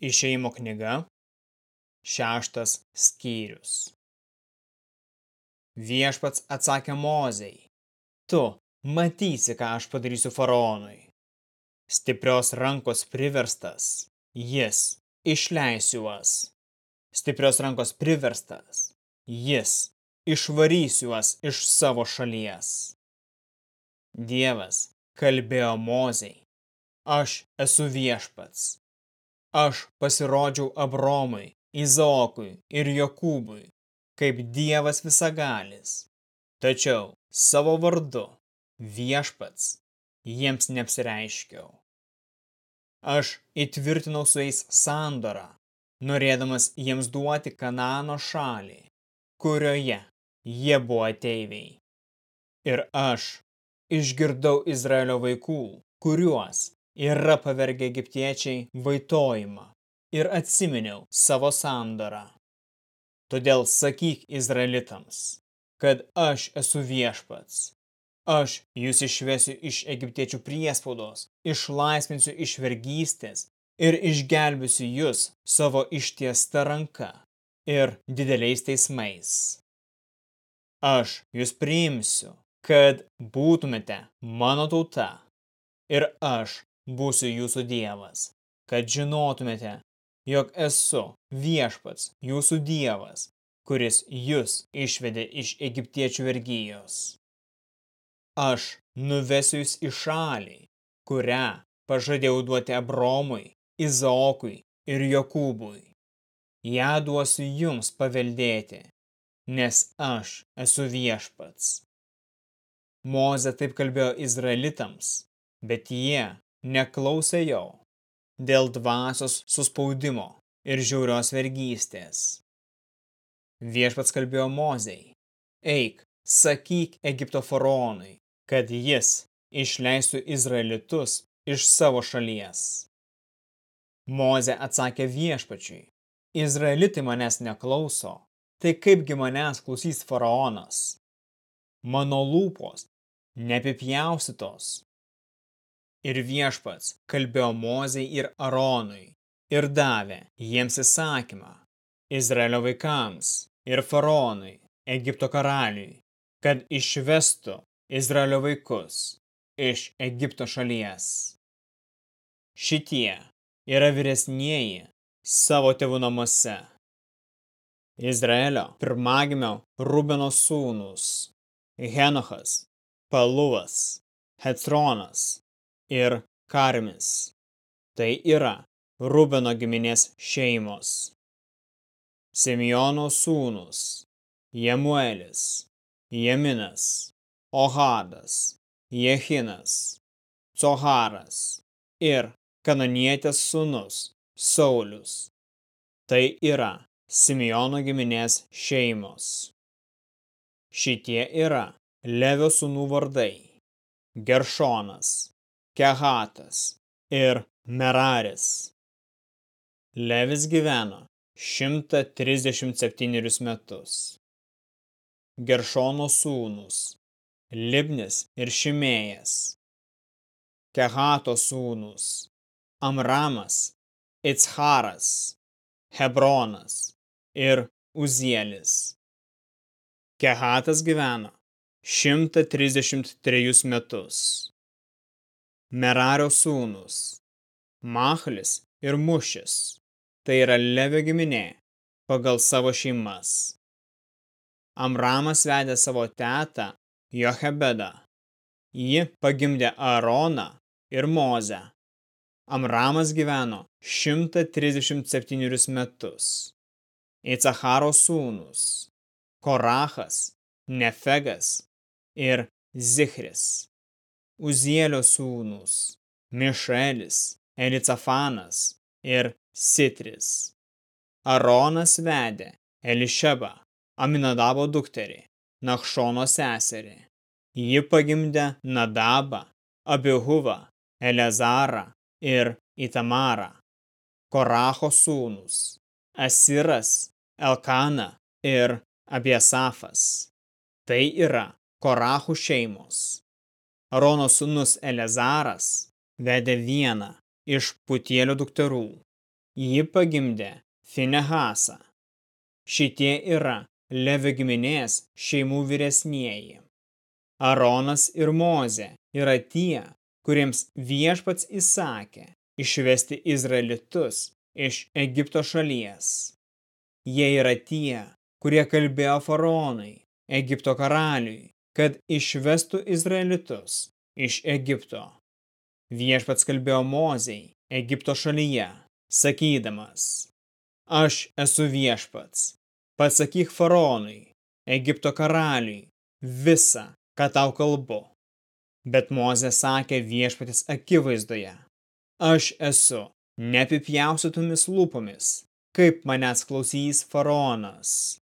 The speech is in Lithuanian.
Išėjimo knyga, šeštas skyrius. Viešpats atsakė Mozei, tu matysi, ką aš padarysiu faraonui. Stiprios rankos priverstas, jis išleis juos. Stiprios rankos priverstas, jis išvarys juos iš savo šalies. Dievas kalbėjo Mozei, aš esu viešpats Aš pasirodžiau Abromui, Izaokui ir Jokūbui, kaip Dievas visagalis. Tačiau savo vardu viešpats jiems neapsireiškiau. Aš įtvirtinau su jais sandorą, norėdamas jiems duoti Kanano šalį, kurioje jie buvo ateiviai. Ir aš išgirdau Izraelio vaikų, kuriuos yra pavergę egiptiečiai vaitojimą ir atsiminiau savo sandorą. Todėl sakyk Izraelitams, kad aš esu viešpats. Aš jūs išvesiu iš egiptiečių priespaudos, išlaisvinsiu iš vergystės ir išgelbėsiu jūs savo ištiesta ranka ir dideliais teismais. Aš jūs priimsiu, kad būtumėte mano tauta ir aš būsiu jūsų dievas, kad žinotumėte, jog esu viešpats jūsų dievas, kuris jūs išvedė iš egiptiečių vergyjos. Aš nuvesiu jūs į šalį, kurią pažadėjau duoti Abromui, Izaokui ir Jokūbui. Ja duosiu jums paveldėti, nes aš esu viešpats. Moze taip kalbėjo izraelitams, bet jie neklausė jo dėl dvasios suspaudimo ir žiaurios vergystės. Viešpats kalbėjo Mozei, eik, sakyk Egipto faraonui, kad jis išleistų Izraelitus iš savo šalies. Moze atsakė viešpačiui, Izraelitai manęs neklauso, tai kaipgi manęs klausys faraonas? Mano lūpos neapipjaustytos Ir viešpats kalbėjo Mozei ir Aronui ir davė jiems įsakymą Izraelio vaikams ir faraonui, Egipto karaliui, kad išvestų Izraelio vaikus iš Egipto šalies. Šitie yra vyresnieji savo tėvų namuose. Izraelio pirmagimio Rubeno sūnus, Henochas, Paluvas, Hetronas, ir Karmis. Tai yra Rubeno giminės šeimos. Simeono sūnus Jemuelis, Jeminas, Ohadas, Jehinas, Coharas ir kanonietės sūnus Saulius. Tai yra Simeono giminės šeimos. Šitie yra Levio sūnų vardai. Geršonas, Kehatas ir Meraris. Levis gyveno 137 metus. Geršono sūnus Libnis ir Šimėjas. Kehato sūnus Amramas, Itzharas, Hebronas ir Uzielis. Kehatas gyveno 133 metus. Merario sūnus, Machlis ir Mušis, tai yra Levio giminė, pagal savo šeimas. Amramas vedė savo tetą Jochebedą. Ji pagimdė Aaroną ir Mozę. Amramas gyveno 137 metus. Icacharo sūnus, Korachas, Nefegas ir Zichris. Uzielio sūnus, Mišelis, Elicafanas ir Sitris. Aronas vedė Elišebą, Aminadabo dukterį, Nachšono seserį. Ji pagimdė Nadabą, Abihuvą, Elezarą ir Itamarą. Koracho sūnus, Asiras, Elkana ir Abiesafas. Tai yra Korachų šeimos. Arono sūnus Elezaras vedė vieną iš putielio dukterų. ji pagimdė Finehasą. Šitie yra Levi giminės šeimų vyresnieji. Aronas ir Mozė yra tie, kuriems viešpats įsakė išvesti Izraelitus iš Egipto šalies. Jie yra tie, kurie kalbėjo faraonui, Egipto karaliui, kad išvestų Izraelitus iš Egipto. Viešpats kalbėjo Mozei Egipto šalyje, sakydamas, Aš esu viešpats, pasakyk faraonui, Egipto karaliui, visą, ką tau kalbu. Bet Mozė sakė viešpatis akivaizdoje, Aš esu neapipjausytomis lūpomis, kaip manęs klausys faraonas.